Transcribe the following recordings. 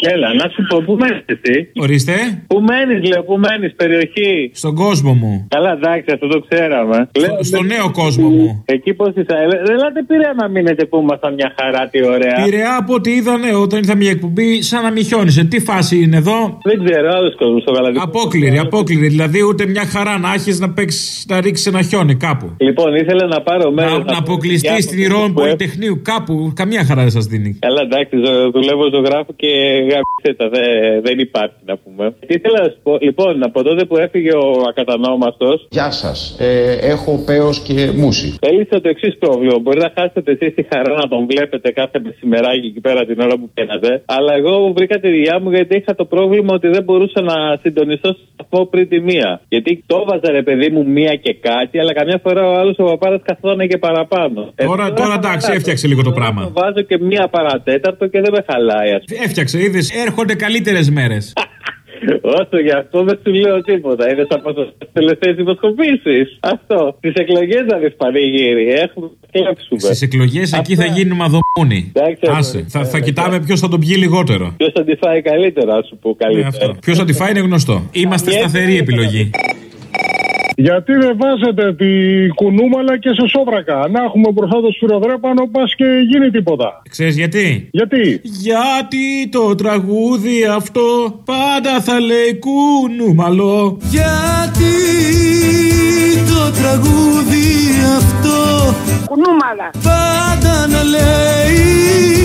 Έλα, να σου πω, πού μένεις εσύ; Ορίστε. Πού μένεις, λέω, πού μένεις, περιοχή; Στον κόσμο μου. Καλά, εντάξει, αυτό το ξέραμε. Στο, στο νέο κόσμο μου. Εκεί πώς είσαι. Ε, Ελάτε πειραιά να μείνετε που ήμασταν μια χαρά, τι ωραία. Πειραιά από ό,τι είδανε όταν ήρθα μια εκπομπή, σαν να μην χιόνισε. Τι φάση είναι εδώ; Δεν ξέρω, άλλος κόσμος στο γαλαδικό. Απόκληρη, απόκληρη. Δηλαδή ούτε μια χαρά να έχει να παίξεις, να ρίξεις ένα χιόνι κάπου. Λοιπόν, ήθελα να πάρω μέρος. Να, να αποκλειστείς στην Ηρών Πολυτεχνείου κάπου. Καμία χαρά δεν σας δίνει. Καλά, εντάξει, ζω- δουλεύω ζωγράφο και γαμπήστε τα. δε- δεν υπάρχει να πούμε. Τι ήθελα να σου πω, λοιπόν, από τότε που έφυγε ο ακατανόμαστο, Γεια σας. Ε, έχω πέος και μουσι. έλυσε το εξής πρόβλημα. Μπορεί να χάσετε εσείς τη χαρά να τον βλέπετε κάθε μεσημεράκι εκεί πέρα την ώρα που πένατε. Αλλά εγώ βρήκα τη δουλειά μου γιατί είχα το πρόβλημα ότι δεν μπορούσα να συντονιστώ στο σταθμό πριν τη μία. Γιατί το έβαζα ρε παιδί μου μία και κάτι, αλλά καμιά φορά ο άλλος ο παπάρα καθόταν και παραπάνω. Τώρα, Ε, τώρα εντάξει, έφτιαξε λίγο το τώρα πράγμα. Το βάζω και μία παρατέταρτο και δεν με χαλάει, ας πούμε. Έφτιαξε, είδε, έρχονται καλύτερες μέρες. Όσο γι' αυτό δεν σου λέω τίποτα. Είδε από τι τελευταίες δημοσκοπήσεις. Αυτό. Τις εκλογές να δεις πανηγύρι. Έχουμε κλέψουμε. Στις εκλογές εκεί θα γίνουμε αδομούνι. Εντάξει, Άσε. ε, Θα, ε, θα ε, κοιτάμε ποιος θα τον πιει λιγότερο. Ποιος θα τη φάει καλύτερα, ας σου πω Ναι, καλύτερα. αυτό. Ποιος θα τη φάει είναι γνωστό. Είμαστε σταθερή επιλογή. Γιατί δεν βάζετε τη κουνούμαλα και σε σόβρακα. Να έχουμε μπροστά το σφυροδρέπανο, πας και γίνει τίποτα. Ξέρεις γιατί; Γιατί; Γιατί το τραγούδι αυτό πάντα θα λέει κουνούμαλο. Γιατί το τραγούδι αυτό Κουνούμαλα. πάντα να λέει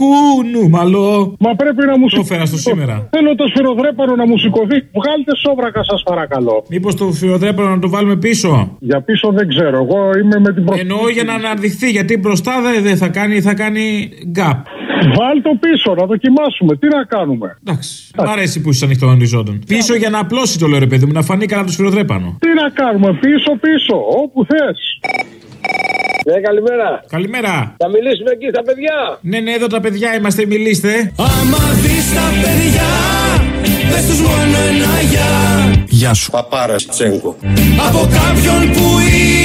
Κουνούμαλο. Μα πρέπει να μου Το έφερα στο σήμερα. Θέλω το σφυροδρέπανο να μου σηκωθεί. Βγάλτε σόβρακα, σας παρακαλώ. Μήπως το φιοδρέπανο να το βάλουμε πίσω; Για πίσω δεν ξέρω. Εγώ είμαι με την προθυμία. Εννοώ για να αναδειχθεί. Γιατί μπροστά δεν δεν θα κάνει, θα κάνει γκάπ. Βάλ το πίσω, να δοκιμάσουμε. Τι να κάνουμε; Εντάξει. Μ' αρέσει που είσαι ανοιχτό οριζόντων. Πίσω για να απλώσει το λέω ρε παιδί μου, να φανεί καλά το σφυροδρέπανο. Τι να κάνουμε, πίσω, πίσω, όπου θες. Ναι, καλημέρα. Καλημέρα. Θα μιλήσουμε εκεί στα παιδιά. Ναι, ναι, εδώ τα παιδιά είμαστε, μιλήστε. Άμα δεις τα παιδιά Γεια σου. Παπάρα Τσέγκο. Από κάποιον που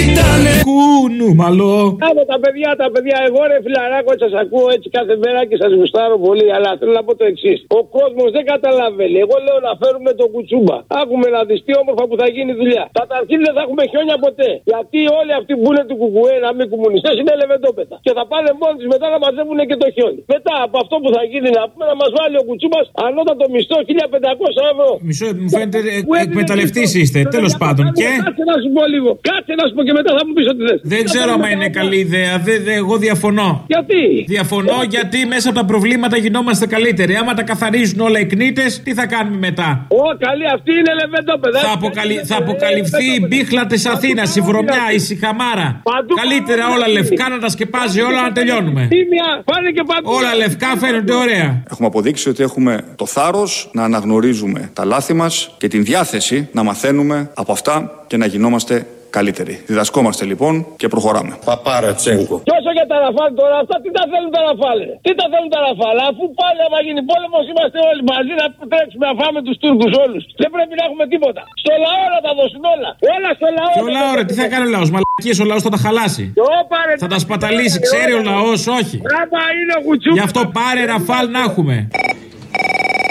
ήταν Κουνούμαλο. Από τα παιδιά, τα παιδιά, εγώ ρε φιλαράκο, σας ακούω έτσι κάθε μέρα και σας γουστάρω πολύ. Αλλά θέλω να πω το εξής. Ο κόσμος δεν καταλαβαίνει. Εγώ λέω να φέρουμε τον κουτσούμπα. Άκουμε να δεις τι όμορφα που θα γίνει η δουλειά. Καταρχήν δεν θα έχουμε χιόνια ποτέ. Γιατί όλοι αυτοί που είναι του κουκουέ να μην κομμουνιστέ είναι λεβεντόπετα. Και θα πάνε μόνοι τους μετά να μαζεύουν και το χιόνι. Μετά από αυτό που θα γίνει να πούμε να μας βάλει ο κουτσούμπας ανώτατο μισθό 1500 ευρώ. Μισό, μου φαίνεται Που ε, έδινε εκμεταλλευτή μισθό. είστε. Τώρα, Τέλος για πάντων. παράδειγμα, Και Κάτσε να σου πω λίγο. Κάτσε να σου πω και μετά θα μου πεις ότι θε. δεν ξέρω αν είναι καλή ιδέα. Δεν, δεν- εγώ διαφωνώ. Γιατί; Διαφωνώ γιατί; μέσα από τα προβλήματα γινόμαστε καλύτεροι. Άμα τα καθαρίζουν όλα οι κνήτες, τι θα κάνουμε μετά; Ω, καλή αυτή είναι λεβεντόπεδα. Θα, αποκαλυ- θα αποκαλυφθεί η μπίχλα της Αθήνας, η βρωμιά, η σιχαμάρα. Παντού Καλύτερα παντού όλα παντού. λευκά να τα σκεπάζει όλα να τελειώνουμε. Τίμια, πάνε και παντού. Όλα λευκά φαίνονται ωραία. Έχουμε αποδείξει ότι έχουμε το θάρρος να αναγνωρίζουμε τα λάθη μας και την διάθεση να μαθαίνουμε από αυτά και να γινόμαστε καλύτεροι. Διδασκόμαστε λοιπόν και προχωράμε. Παπάρα Τσέγκο. Και όσο για τα ραφάλ τώρα, αυτά τι τα θέλουν τα ραφάλ. ρε; Τι τα θέλουν τα ραφάλ, αφού πάλι άμα γίνει πόλεμος είμαστε όλοι μαζί να τρέξουμε να φάμε τους Τούρκους όλους. Δεν πρέπει να έχουμε τίποτα. Στο λαό να τα δώσουν όλα. Όλα στο λαό. Και ο λαό, ρε, τι θα κάνει ο λαός. Μαλακίες ο λαός θα τα χαλάσει. Και όπα, ρε, Θα τα σπαταλήσει, ξέρει ο λαός, όχι. Άμα είναι ο κουτσού. Γι' αυτό πάρε ραφάλ να έχουμε.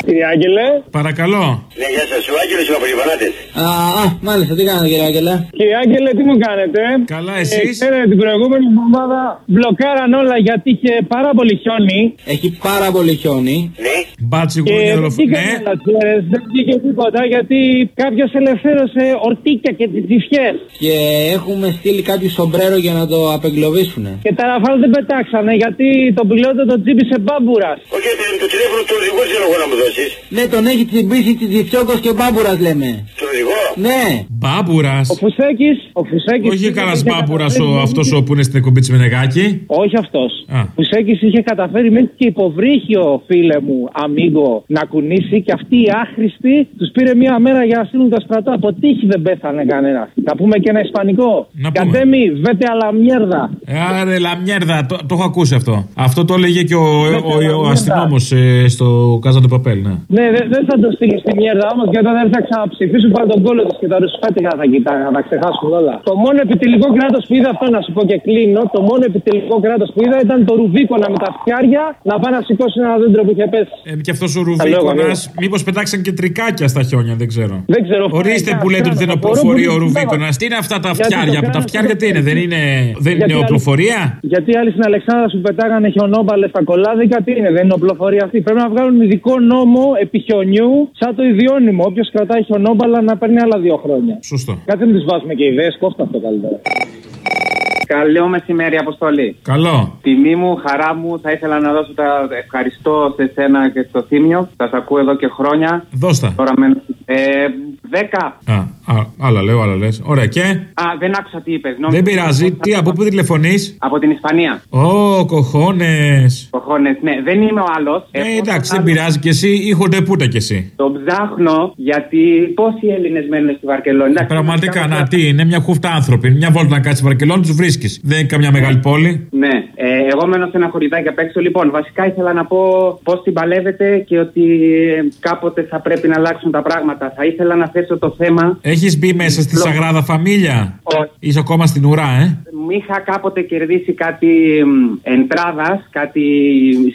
Κύριε Άγγελε. Παρακαλώ. Ναι, γεια σας. Ο Άγγελος είμαι από Λιβανάτε. Α, α, μάλιστα, τι κάνετε κύριε Άγγελε; Κύριε Άγγελε, τι μου κάνετε; Καλά, Ε, εσείς; ξέρετε, την προηγούμενη εβδομάδα μπλοκάραν όλα γιατί είχε πάρα πολύ χιόνι. Έχει πάρα πολύ χιόνι. Ναι. Μπάτσι Και γούνια δεν ροφ- βγήκαν Ναι. όλα, ξέρεις, δεν βγήκε τίποτα γιατί κάποιος ελευθέρωσε ορτίκια και τσιφιές. Και έχουμε στείλει κάποιο σομπρέρο για να το απεγκλωβίσουν. Και τα ραφάλ δεν πετάξανε γιατί τον πιλότο τον τσίπησε μπάμπουρας. Όχι, το, το τηλέφωνο του οδηγού θέλω εγώ να μου δώσει. Ναι, τον έχει τσιμπήσει τσιτσιόκο και μπάμπουρας λέμε. Το οδηγό. Ναι. Μπάμπουρας. Ο Φουσέκης. Ο Φουσέκης Όχι είχε κανένα καταφέρει μπάμπουρας μέχρι- αυτός που είναι στην εκπομπή της Μενεγάκη. Όχι αυτός. Α. Ο Φουσέκης είχε καταφέρει μέχρι και υποβρύχιο, φίλε μου, αμίγκο, να κουνήσει και αυτοί οι άχρηστοι τους πήρε μία μέρα για να στείλουν το στρατό. Από τύχη δεν πέθανε κανένας. Θα πούμε και ένα ισπανικό. Να πούμε. Κατέμι, βέτε αλαμιέρδα. Ε, Άρε, λαμιέρδα, το, το έχω ακούσει αυτό. Αυτό το έλεγε και ο, ο, ο, ο λαμιέρδα. αστυνόμος στο Κάζα του Παπέλ, ναι. Ναι, δεν δεν θα το στείλεις στη μierda όμως και όταν έρθει να ξαναψηφίσουν πάλι τον κόλλο τη και τα ρουσφάτικα θα κοιτάνε, να τα ξεχάσουν όλα. Το μόνο επιτελικό κράτος που είδα αυτό να σου πω και κλείνω, το μόνο επιτελικό κράτος που είδα ήταν το Ρουβίκονα με τα φτιάρια να πάει να σηκώσει ένα δέντρο που είχε πέσει. Ε, και αυτός ο Ρουβίκονας, μήπως πετάξαν και τρικάκια στα χιόνια, δεν ξέρω. Δεν ξέρω. Ορίστε Φυσικά, που λέτε ότι δεν φυσικά. οπλοφορεί ο Μπορούμε- Ρουβίκονας. Τι είναι αυτά τα Γιατί φτιάρια το που τα κάνανε φτιάρια τι είναι, δεν είναι, δεν Γιατί είναι άλλοι- οπλοφορία; Γιατί άλλοι στην Αλεξάνδρα σου πετάγανε χιονόμπαλες στα κολάδικα, τι είναι, δεν είναι οπλοφορία αυτή. Πρέπει να βγάλουν ειδικό νόμο επί χιονιού, σαν το ιδιώνυμο. Όποιος κρατάει χιονόμπαλα να παίρνει άλλα δύο χρόνια. Σωστό. Κάτι να τις βάζουμε και ιδέες, κόφτα αυτό καλύτερα. Καλό μεσημέρι, Αποστολή. Καλό. Τιμή μου, χαρά μου, θα ήθελα να δώσω τα ευχαριστώ σε σένα και στο Θήμιο. Σα ακούω εδώ και χρόνια. Δώστα. Τώρα με. Ε, δέκα. Α, α, άλλα λέω, άλλα λες. Ωραία, και; Α, δεν άκουσα τι είπες. Δεν πειράζει. Τι, από πού τηλεφωνείς; Από την Ισπανία. Ω, κοχώνες. Κοχώνες, ναι, δεν είμαι ο άλλος. Ε, εντάξει, δεν πειράζει κι εσύ, ή χοντεπούτα κι εσύ. Τον ψάχνω γιατί πόσοι Έλληνες μένουν στη Βαρκελόνη. Εντάξει, Πραγματικά, να τι, είναι μια χούφτα άνθρωποι. Μια βόλτα να κάτσεις Βαρκελόνη, τους βρίσκεις. Δεν είναι καμιά μεγάλη πόλη. Ναι, ε, εγώ μένω σε ένα χωριδάκι απ' έξω. Λοιπόν, βασικά ήθελα να πω πώ την παλεύετε και ότι ε, κάποτε θα πρέπει να αλλάξουν τα πράγματα. Θα ήθελα να θέσω το θέμα. Έχει μπει μέσα στη Σαγράδα Φαμίλια. Όχι. Είσαι ακόμα στην ουρά, ε. Μου είχα κάποτε κερδίσει κάτι εντράδα, κάτι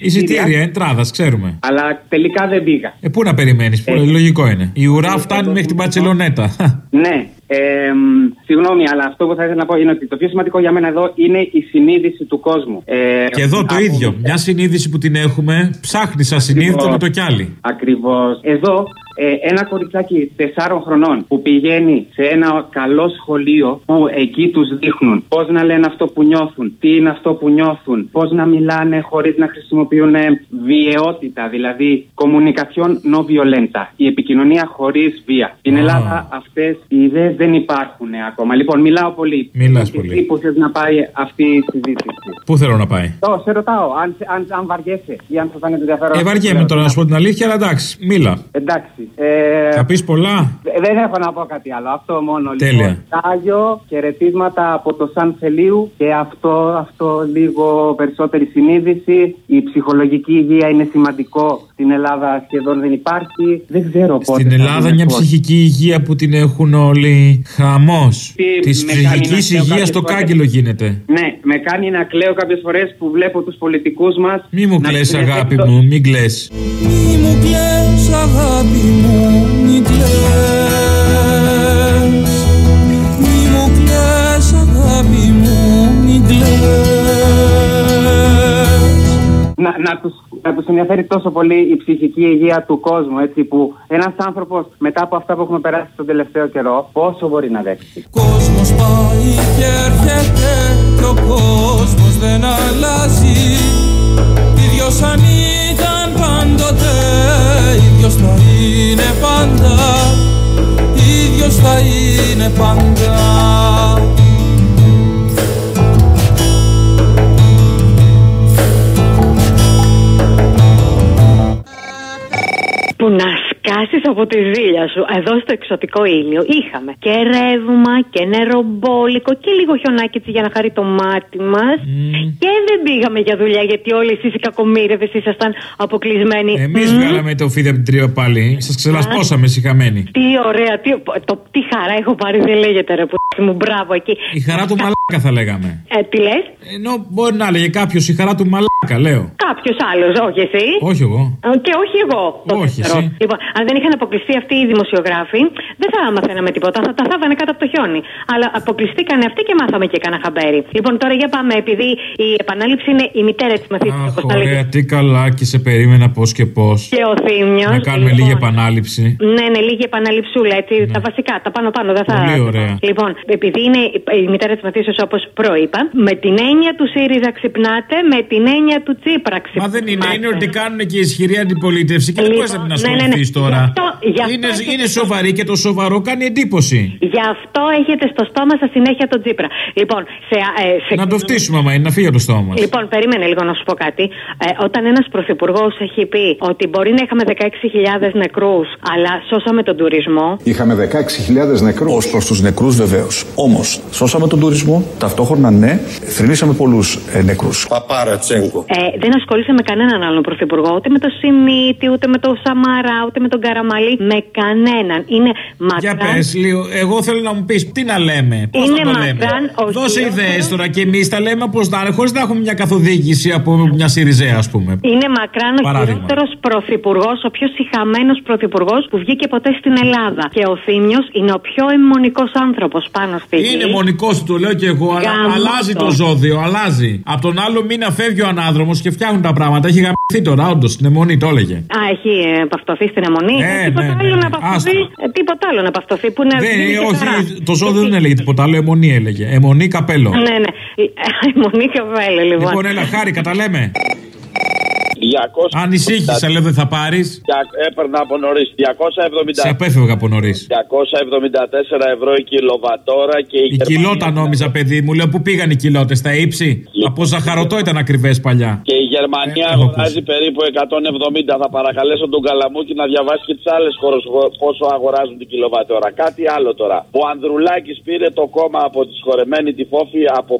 Εισιτήρια, εντράδα, ξέρουμε. Αλλά τελικά δεν πήγα. Ε, πού να περιμένει, πολύ λογικό είναι. Η ουρά φτάνει μέχρι την Παρσελονέτα. Ναι. Ε, μ, συγγνώμη, αλλά αυτό που θα ήθελα να πω είναι ότι το πιο σημαντικό για μένα εδώ είναι η συνείδηση του κόσμου. Ε, Και εδώ το ίδιο. Μια συνείδηση που την έχουμε, ψάχνει ασυνείδητο με το κι άλλη. Ακριβώς. Εδώ ε, ένα κοριτσάκι 4 χρονών που πηγαίνει σε ένα καλό σχολείο που εκεί τους δείχνουν πώς να λένε αυτό που νιώθουν, τι είναι αυτό που νιώθουν, πώς να μιλάνε χωρίς να χρησιμοποιούν βιαιότητα, δηλαδή communication no violenta, η επικοινωνία χωρίς βία. Στην Α. Ελλάδα αυτές οι ιδέες δεν υπάρχουν ακόμα. Λοιπόν, μιλάω πολύ. Μιλάς Και πολύ. Εσύ που θες να πάει αυτή η συζήτηση. Πού θέλω να πάει; Το, σε ρωτάω, αν, αν, αν βαριέσαι ή αν θα φάνηκε ενδιαφέρον. Ε, βαριέμαι τώρα να σου πω την αλήθεια, αλλά εντάξει, μίλα. Εντάξει. Ε, Θα πεις πολλά; Δε- Δεν έχω να πω κάτι άλλο. Αυτό μόνο. Τέλεια. Λοιπόν, Τάγιο, χαιρετίσματα από το Σαν Θελίου και αυτό, αυτό λίγο περισσότερη συνείδηση. Η ψυχολογική υγεία είναι σημαντικό. Στην Ελλάδα σχεδόν δεν υπάρχει. Δεν ξέρω πότε. Στην θα Ελλάδα δούμε μια πώς. ψυχική υγεία που την έχουν όλοι. Χαμός. Τι Της με κάνει να ψυχικής κλαίω υγείας κάποιες στο φορές; κάγκελο γίνεται. Ναι, με κάνει να κλαίω κάποιες φορές που βλέπω τους πολιτικούς μας. Μη μου κλαις αγάπη μου, μην κλαις. Μη μου κλαις αγάπη μου, μη κλαις. Μη μου κλαις αγάπη μου, μη κλαις. Να, να τους, να τους ενδιαφέρει τόσο πολύ η ψυχική υγεία του κόσμου, έτσι, που ένας άνθρωπος μετά από αυτά που έχουμε περάσει τον τελευταίο καιρό, πόσο μπορεί να δέξει. Κόσμος πάει και έρχεται και ο κόσμος δεν αλλάζει είναι πάντα που να σκάσεις από τη ζήλια σου. Εδώ στο εξωτικό ήλιο είχαμε και ρεύμα και νερομπόλικο και λίγο χιονάκι έτσι για να χαρεί το μάτι μας. Και δεν πήγαμε για δουλειά γιατί όλοι εσείς οι κακομίρευε ήσασταν αποκλεισμένοι. Εμείς Μμμ. βγάλαμε το φίδι από την τρύπα πάλι. Σας ξελασπώσαμε συχαμένοι. Τι ωραία, τι, το, τι χαρά έχω πάρει, δεν λέγεται ρε που μου, μπράβο εκεί. Η χαρά του μαλάκα θα λέγαμε. Ε, τι λες, Ενώ μπορεί να έλεγε κάποιος η χαρά του μαλάκα, λέω. κάποιος άλλος, όχι εσύ. Όχι εγώ. Ε, Και όχι εγώ. το Όχι, ξέρω. εσύ. Λοιπόν, αν δεν είχαν αποκλειστεί αυτοί οι δημοσιογράφοι, δεν θα μαθαίναμε τίποτα. Θα τα θάβανε κάτω από το χιόνι. Αλλά αποκλειστήκανε αυτοί και μάθαμε και κανένα χαμπέρι. Λοιπόν, τώρα για πάμε, επειδή η επανάληψη είναι η μητέρα της μαθήτρια, Αχ, όπω τα λέγεται. ωραία, τι καλά και σε περίμενα πώς και πώς. Και ο Θήμιος. Να κάνουμε λίγη επανάληψη. Ναι, ναι, λίγη επαναληψούλα, έτσι. Τα βασικά, τα πάνω-πάνω. Δεν θα... Πολύ ωραία. Λοιπόν, επειδή είναι η μητέρα της μαθήσεω, όπως προείπα, με την έννοια του ΣΥΡΙΖΑ ξυπνάτε, με την έννοια του Τσίπρα ξυπνάτε. Μα δεν είναι, είναι ότι κάνουν και ισχυρή αντιπολίτευση και δεν Λοιπόν, μπορείς να την ναι, ναι, ναι. ασχοληθεί τώρα. Γι' αυτό- γι' αυτό Είναι, έχετε- είναι σοβαρή και το σοβαρό κάνει εντύπωση. Γι' αυτό έχετε στο στόμα σας συνέχεια τον Τσίπρα. Λοιπόν, σε, ε, σε... Να το φτύσουμε, άμα είναι, να φύγει από το στόμα μας. Λοιπόν, περίμενε λίγο να σου πω κάτι. Ε, όταν ένας πρωθυπουργός έχει πει ότι μπορεί να είχαμε 16.000 νεκρούς, αλλά σώσαμε τον τουρισμό. Είχαμε 16.000 νεκρούς. Ω προς τους νεκρούς βεβαίως. Όμως, σώσαμε τον τουρισμό, ταυτόχρονα ναι, θρυνήσαμε πολλούς ε, νεκρούς. Παπάρα Τσέγκο. Ε, δεν ασχολείσαι με κανέναν άλλον πρωθυπουργό, ούτε με το Σιμίτη, ούτε με το Σαμαρά, ούτε με τον Καραμαλή με κανέναν. Είναι Για μακράν. πες λίγο, εγώ θέλω να μου πεις τι να λέμε. Πώς Είναι να το λέμε; μακράν ο Δώσε χειρότερος- ιδέες τώρα και εμείς τα λέμε όπως να είναι, χωρίς να έχουμε μια καθοδήγηση από μια Σιριζέα, ας πούμε. Είναι μακράν ο Παράδειγμα. χειρότερος πρωθυπουργός, ο πιο συχαμένος πρωθυπουργός που βγήκε ποτέ στην Ελλάδα. Και ο Θήμιος είναι ο πιο αιμονικός άνθρωπος πάνω στη γη. Είναι μονικό του, το λέω και εγώ, αλλά Γαμώτο. αλλάζει το ζώδιο, αλλάζει. Από τον άλλο μήνα φεύγει ο ανάδρομος και φτιάχνουν τα πράγματα. Έχει γαμηθεί τώρα, όντως, στην αιμονή το έλεγε. Α, έχει ε, παυτοθεί στην αιμονή. Ναι, Ε, τίποτα ναι, ναι, άλλο ναι. να παυτοθεί. ε, τίποτα άλλο να παυτοθεί. Που είναι Δεν, δίνει και όχι, χαρά. το ζώδιο δεν έλεγε τίποτα άλλο, αιμονή έλεγε. Αιμονή καπέλο. Ναι, ναι. Αιμονή καβέλε, λοιπόν. Λοιπόν, έλα, χάρη, καταλέμε. 200... Ανησύχησα, λέω δεν θα πάρεις. Έπαιρνα από νωρίς. 270... Σε απέφευγα από νωρίς. 274 ευρώ η κιλοβατόρα και η, Η κιλότα νόμιζα, παιδί μου. Λέω πού πήγαν οι κιλότες, στα ύψη; Από ζαχαρωτό ήταν ακριβές παλιά. Και η Γερμανία Ε, έχω αγοράζει περίπου 170. Θα παρακαλέσω τον Καλαμούκη να διαβάσει και τις άλλες χώρες πόσο αγοράζουν την κιλοβατόρα. Κάτι άλλο τώρα. Ο Ανδρουλάκης πήρε το κόμμα από τη σχορεμένη τη φόφη από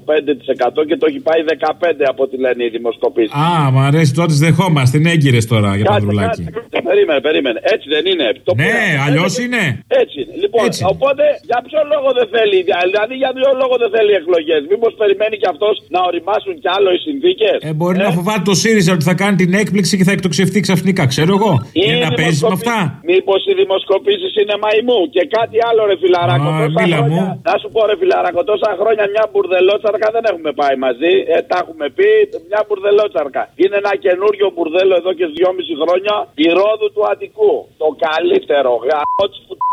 5% και το έχει πάει 15% από ό,τι λένε οι δημοσκοπήσεις. Α, μ' αρέσει τότε τις δεχόμαστε. Είναι έγκυρες τώρα για το δουλάκι. Περίμενε, περίμενε. Έτσι δεν είναι. Το Ναι, πήραμε. αλλιώς είναι. Έτσι είναι. Λοιπόν, οπότε για ποιο λόγο δεν θέλει, δηλαδή για ποιο λόγο δεν θέλει εκλογές; Μήπως περιμένει και αυτός να οριμάσουν κι άλλο οι συνθήκες; Ε, μπορεί να φοβάται το ΣΥΡΙΖΑ ότι θα κάνει την έκπληξη και θα εκτοξευτεί ξαφνικά, ξέρω εγώ. Είναι να παίζει με αυτά. Μήπως οι δημοσκοπήσει είναι μαϊμού και κάτι άλλο, ρε φιλαράκο. Α, Τόσα μίλα χρόνια- μου. Να σου πω, ρε φιλαράκο, τόσα χρόνια μια μπουρδελότσαρκα δεν έχουμε πάει μαζί. Ε, τα έχουμε πει, μια μπουρδελότσαρκα. Είναι ένα καινούριο μπουρδέλο εδώ και δυόμιση χρόνια. Η ρόδου του Αττικού. Το καλύτερο. Γαμό της πουτάνε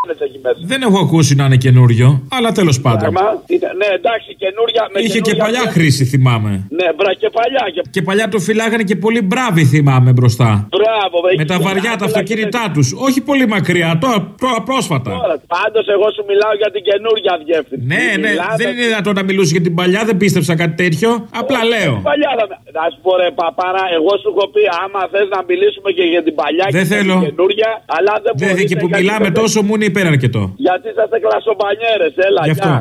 έχει μέσα. Δεν έχω ακούσει να είναι καινούριο, αλλά τέλος πάντων. Πράγμα. Είναι- Ναι, εντάξει, καινούρια. Με Είχε και καινούρια παλιά πια- χρήση, θυμάμαι. Ναι, μπρα και παλιά. Και... Και παλιά το φυλάγανε και πολύ μπράβοι, θυμάμαι μπροστά. Μπράβο, βρε, Με τα και- βαριά τα άκουλα αυτοκίνητά τους. Όχι πολύ μακριά, τώρα, τώρα πρόσφατα. Πάντως, εγώ σου μιλάω για την καινούρια διεύθυνση. Ναι, ναι, Μιλάμε- δεν είναι δυνατόν να μιλούσε για την παλιά, δεν πίστεψα κάτι τέτοιο. Απλά λέω. Παλιά, θα- να σου πω ρε παπάρα, εγώ σου έχω πει άμα θες να μιλήσουμε και για την παλιά Δεν και θέλω. την καινούρια, αλλά δεν Δεν μπορείτε και που γιατί μιλάμε δεν- τόσο μου είναι υπεραρκετό. Γιατί είσαστε κλασσομπανιέρες, έλα, Γι' αυτό. γεια.